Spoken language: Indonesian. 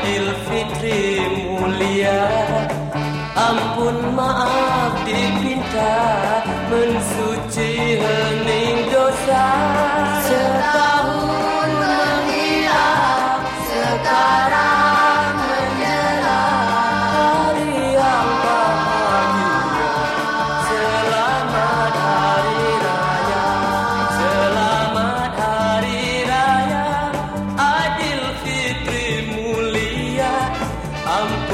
Idul Fitri mulia. Ampun maaf dipinta mensuci 啊